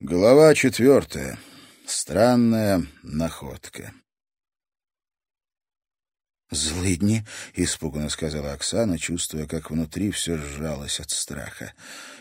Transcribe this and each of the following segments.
Глава четвертая. Странная находка. «Злыдни!» — испуганно сказала Оксана, чувствуя, как внутри все сжалось от страха.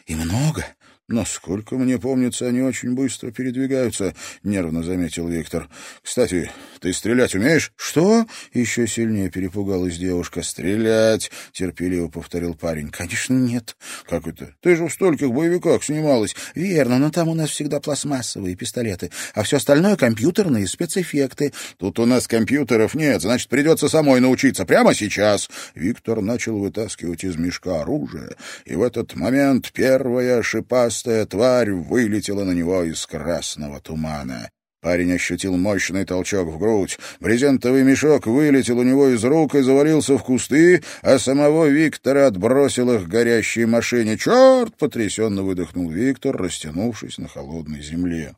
«И много? «Насколько мне помнится, они очень быстро передвигаются», — нервно заметил Виктор. «Кстати, ты стрелять умеешь?» «Что?» — еще сильнее перепугалась девушка. «Стрелять!» — терпеливо повторил парень. «Конечно, нет». «Как это? Ты же в стольких боевиках снималась». «Верно, но там у нас всегда пластмассовые пистолеты, а все остальное — компьютерные спецэффекты». «Тут у нас компьютеров нет, значит, придется самой научиться прямо сейчас». Виктор начал вытаскивать из мешка оружие, и в этот момент первая шипа Зубастая тварь вылетела на него из красного тумана. Парень ощутил мощный толчок в грудь. Брезентовый мешок вылетел у него из рук и завалился в кусты, а самого Виктора отбросил их к горящей машине. «Черт!» — потрясенно выдохнул Виктор, растянувшись на холодной земле.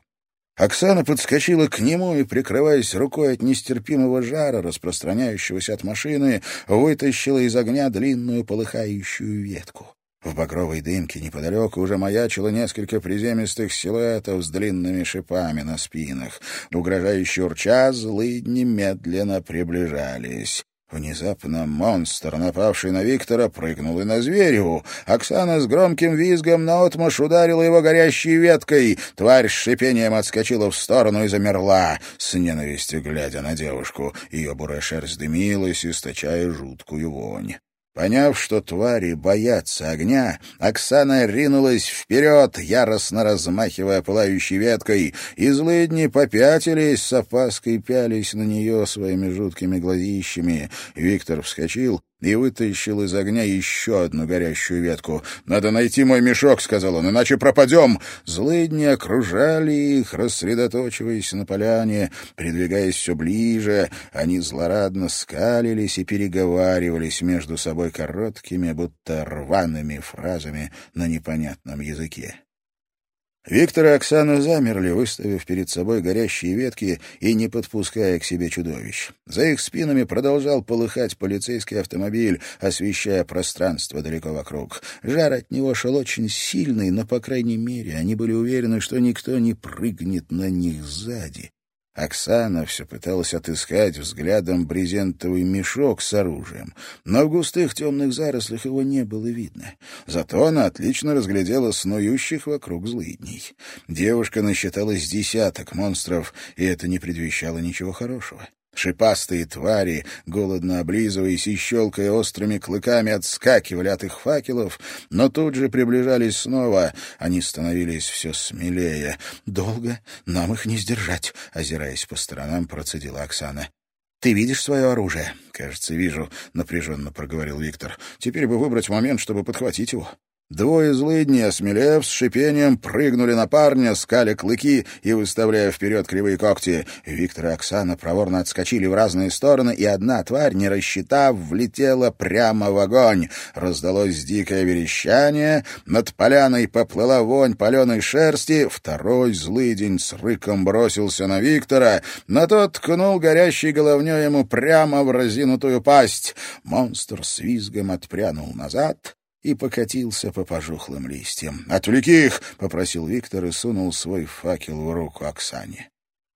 Оксана подскочила к нему и, прикрываясь рукой от нестерпимого жара, распространяющегося от машины, вытащила из огня длинную полыхающую ветку. В багровой дымке неподалеку уже маячило несколько приземистых силуэтов с длинными шипами на спинах. Угрожающе урча, злыдни медленно приближались. Внезапно монстр, напавший на Виктора, прыгнул и на зверю. Оксана с громким визгом наотмашь ударила его горящей веткой. Тварь с шипением отскочила в сторону и замерла, с ненавистью глядя на девушку. Ее бурая шерсть дымилась, источая жуткую вонь. Поняв, что твари боятся огня, Оксана ринулась вперед, яростно размахивая пылающей веткой, и злыдни попятились, с опаской пялись на нее своими жуткими глазищами. Виктор вскочил и вытащил из огня еще одну горящую ветку. «Надо найти мой мешок», — сказал он, — «иначе пропадем». Злыдни окружали их, рассредоточиваясь на поляне, придвигаясь все ближе. Они злорадно скалились и переговаривались между собой короткими, будто рваными фразами на непонятном языке. Виктор и Оксана замерли, выставив перед собой горящие ветки и не подпуская к себе чудовищ. За их спинами продолжал полыхать полицейский автомобиль, освещая пространство далеко вокруг. Жар от него шел очень сильный, но, по крайней мере, они были уверены, что никто не прыгнет на них сзади. Оксана все пыталась отыскать взглядом брезентовый мешок с оружием, но в густых темных зарослях его не было видно. Зато она отлично разглядела снующих вокруг злыдней. Девушка насчиталась десяток монстров, и это не предвещало ничего хорошего. Шипастые твари, голодно облизываясь и щелкая острыми клыками, отскакивали от их факелов, но тут же приближались снова. Они становились все смелее. «Долго нам их не сдержать», — озираясь по сторонам, процедила Оксана. «Ты видишь свое оружие?» «Кажется, вижу», — напряженно проговорил Виктор. «Теперь бы выбрать момент, чтобы подхватить его». Двое злыдней, осмелев, с шипением прыгнули на парня, скали клыки и выставляя вперед кривые когти. Виктор и Оксана проворно отскочили в разные стороны, и одна тварь, не рассчитав, влетела прямо в огонь. Раздалось дикое верещание, над поляной поплыла вонь паленой шерсти, второй злыдень с рыком бросился на Виктора, но тот ткнул горящей головней ему прямо в разинутую пасть. Монстр с визгом отпрянул назад — и покатился по пожухлым листьям. «Отвлеки их!» — попросил Виктор и сунул свой факел в руку Оксане.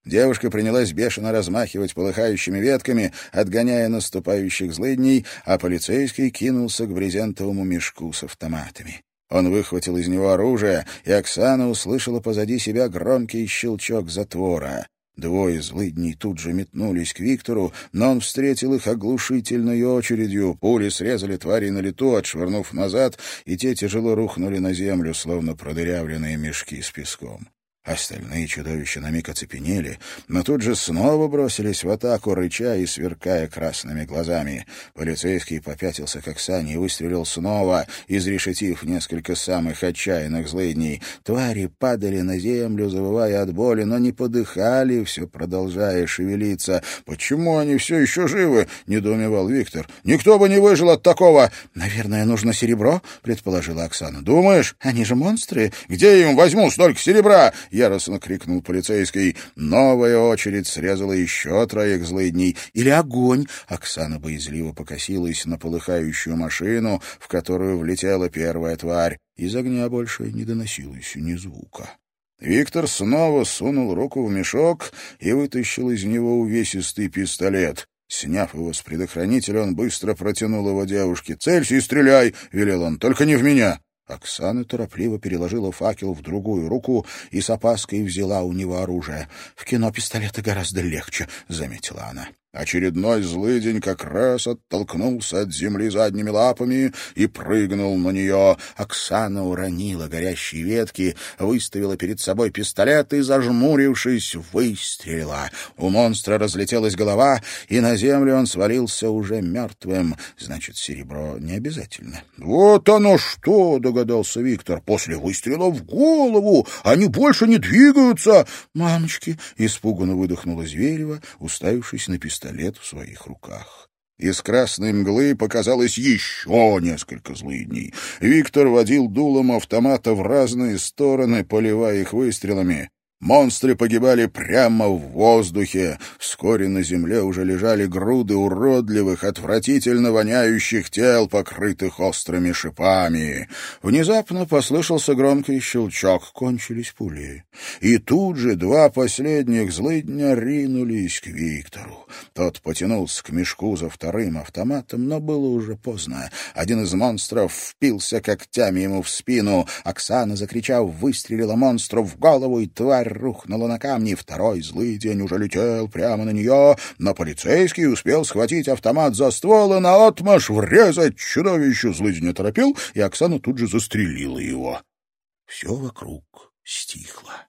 Девушка принялась бешено размахивать полыхающими ветками, отгоняя наступающих злыдней, а полицейский кинулся к брезентовому мешку с автоматами. Он выхватил из него оружие, и Оксана услышала позади себя громкий щелчок затвора. Двое злыдней тут же метнулись к Виктору, но он встретил их оглушительной очередью. Пули срезали твари на лету, отшвырнув назад, и те тяжело рухнули на землю, словно продырявленные мешки с песком. Остальные чудовища на миг оцепенели, но тут же снова бросились в атаку, рыча и сверкая красными глазами. Полицейский попятился к Оксане и выстрелил снова, изрешетив несколько самых отчаянных злыдней. Твари падали на землю, завывая от боли, но не подыхали, все продолжая шевелиться. «Почему они все еще живы?» — недоумевал Виктор. «Никто бы не выжил от такого!» «Наверное, нужно серебро?» — предположила Оксана. «Думаешь? Они же монстры!» «Где я им возьму столько серебра?» — яростно крикнул полицейский. Новая очередь срезала еще троих злыдней. «Или огонь!» — Оксана боязливо покосилась на полыхающую машину, в которую влетела первая тварь. Из огня больше не доносилось ни звука. Виктор снова сунул руку в мешок и вытащил из него увесистый пистолет. Сняв его с предохранителя, он быстро протянул его девушке. «Целься и стреляй!» — велел он. «Только не в меня!» Оксана торопливо переложила факел в другую руку и с опаской взяла у него оружие. «В кино пистолеты гораздо легче», — заметила она. Очередной злыдень как раз оттолкнулся от земли задними лапами и прыгнул на нее. Оксана уронила горящие ветки, выставила перед собой пистолет и, зажмурившись, выстрелила. У монстра разлетелась голова, и на землю он свалился уже мертвым. Значит, серебро не обязательно. «Вот оно что!» — догадался Виктор. «После выстрела в голову! Они больше не двигаются!» «Мамочки!» — испуганно выдохнула Зверева, уставившись на пистолет пистолет в своих руках. Из красной мглы показалось еще несколько злыдней. Виктор водил дулом автомата в разные стороны, поливая их выстрелами. Монстры погибали прямо в воздухе. Вскоре на земле уже лежали груды уродливых, отвратительно воняющих тел, покрытых острыми шипами. Внезапно послышался громкий щелчок. Кончились пули. И тут же два последних злыдня ринулись к Виктору. Тот потянулся к мешку за вторым автоматом, но было уже поздно. Один из монстров впился когтями ему в спину. Оксана, закричав, выстрелила монстру в голову, и тварь рухнула на камни. Второй злый день уже летел прямо на нее, но полицейский успел схватить автомат за ствол и наотмашь врезать чудовищу. Злый не торопил, и Оксана тут же застрелила его. Все вокруг стихло.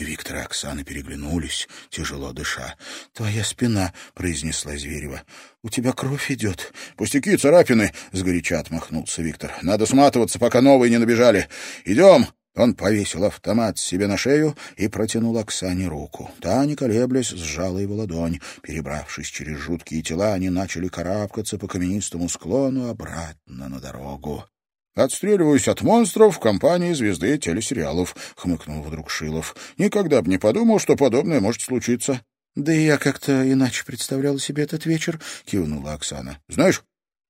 Виктор и Оксана переглянулись, тяжело дыша. — Твоя спина, — произнесла Зверева. — У тебя кровь идет. — Пустяки, царапины, — сгоряча отмахнулся Виктор. — Надо сматываться, пока новые не набежали. Идем. Он повесил автомат себе на шею и протянул Оксане руку. Та, не колеблясь, сжала его ладонь. Перебравшись через жуткие тела, они начали карабкаться по каменистому склону обратно на дорогу. «Отстреливаюсь от монстров в компании звезды телесериалов», — хмыкнул вдруг Шилов. «Никогда бы не подумал, что подобное может случиться». «Да и я как-то иначе представляла себе этот вечер», — кивнула Оксана. «Знаешь,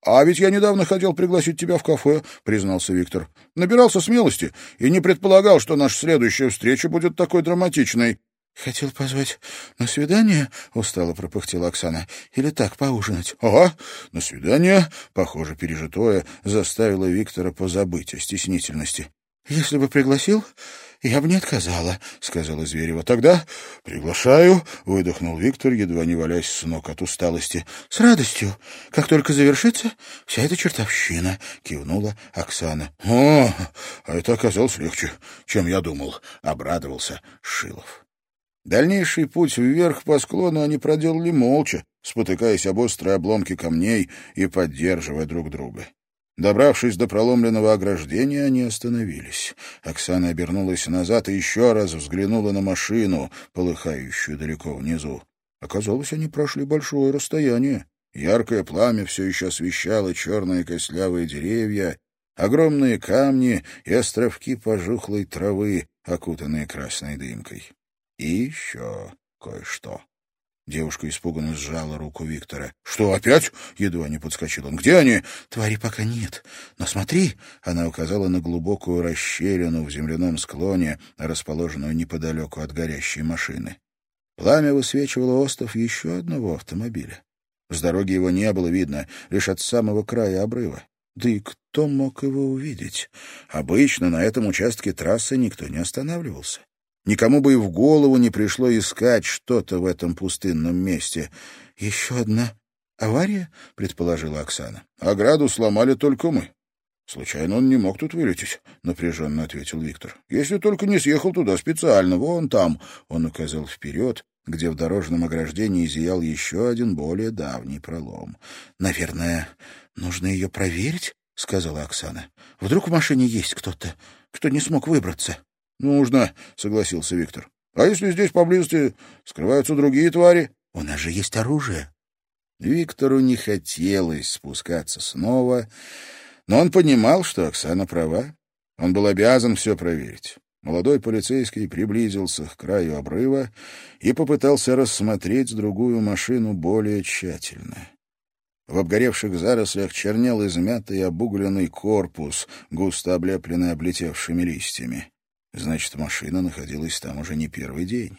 «А ведь я недавно хотел пригласить тебя в кафе», — признался Виктор. «Набирался смелости и не предполагал, что наша следующая встреча будет такой драматичной». «Хотел позвать на свидание?» — устало пропыхтела Оксана. «Или так, поужинать?» «Ага, на свидание», — похоже, пережитое, заставило Виктора позабыть о стеснительности. «Если бы пригласил, я бы не отказала», — сказала Зверева. «Тогда приглашаю», — выдохнул Виктор, едва не валясь с ног от усталости. «С радостью. Как только завершится, вся эта чертовщина», — кивнула Оксана. «О, а это оказалось легче, чем я думал», — обрадовался Шилов. Дальнейший путь вверх по склону они проделали молча, спотыкаясь об острые обломки камней и поддерживая друг друга. Добравшись до проломленного ограждения, они остановились. Оксана обернулась назад и еще раз взглянула на машину, полыхающую далеко внизу. Оказалось, они прошли большое расстояние. Яркое пламя все еще освещало черные костлявые деревья, огромные камни и островки пожухлой травы, окутанные красной дымкой. И еще кое-что. Девушка испуганно сжала руку Виктора. «Что, опять?» — едва не подскочил он. «Где они?» «Твари пока нет. Но смотри!» — она указала на глубокую расщелину в земляном склоне, расположенную неподалеку от горящей машины. Пламя высвечивало остов еще одного автомобиля. С дороги его не было видно, лишь от самого края обрыва. Да и кто мог его увидеть? Обычно на этом участке трассы никто не останавливался. Никому бы и в голову не пришло искать что-то в этом пустынном месте. «Еще одна авария?» — предположила Оксана. «Ограду сломали только мы. Случайно он не мог тут вылететь», — напряженно ответил Виктор. «Если только не съехал туда специально, вон там», — он указал вперед, где в дорожном ограждении зиял еще один более давний пролом. «Наверное, нужно ее проверить?» — сказала Оксана. «Вдруг в машине есть кто-то, кто не смог выбраться?» «Нужно», — согласился Виктор. «А если здесь поблизости скрываются другие твари?» «У нас же есть оружие». Виктору не хотелось спускаться снова, но он понимал, что Оксана права. Он был обязан все проверить. Молодой полицейский приблизился к краю обрыва и попытался рассмотреть другую машину более тщательно. В обгоревших зарослях чернел измятый обугленный корпус, густо облепленный облетевшими листьями. Значит, машина находилась там уже не первый день.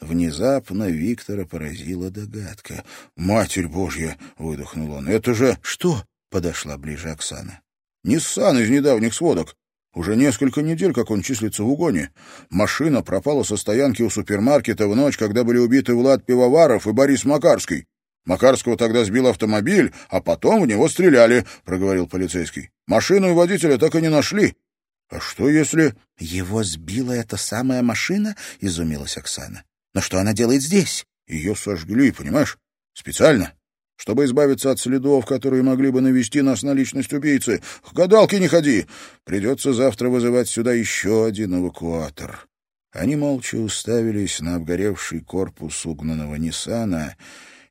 Внезапно Виктора поразила догадка. «Матерь Божья!» — выдохнул он. «Это же...» «Что?» — подошла ближе Оксана. «Ниссан из недавних сводок. Уже несколько недель, как он числится в угоне. Машина пропала со стоянки у супермаркета в ночь, когда были убиты Влад Пивоваров и Борис Макарский. Макарского тогда сбил автомобиль, а потом в него стреляли», — проговорил полицейский. «Машину и водителя так и не нашли. А что если...» «Его сбила эта самая машина?» — изумилась Оксана. «Но что она делает здесь?» «Ее сожгли, понимаешь? Специально. Чтобы избавиться от следов, которые могли бы навести нас на личность убийцы. К гадалке не ходи. Придется завтра вызывать сюда еще один эвакуатор». Они молча уставились на обгоревший корпус угнанного Ниссана,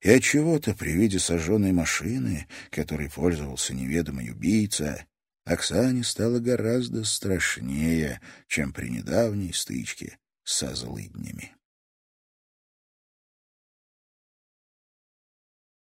и отчего-то при виде сожженной машины, которой пользовался неведомый убийца, Оксане стало гораздо страшнее, чем при недавней стычке со злыднями.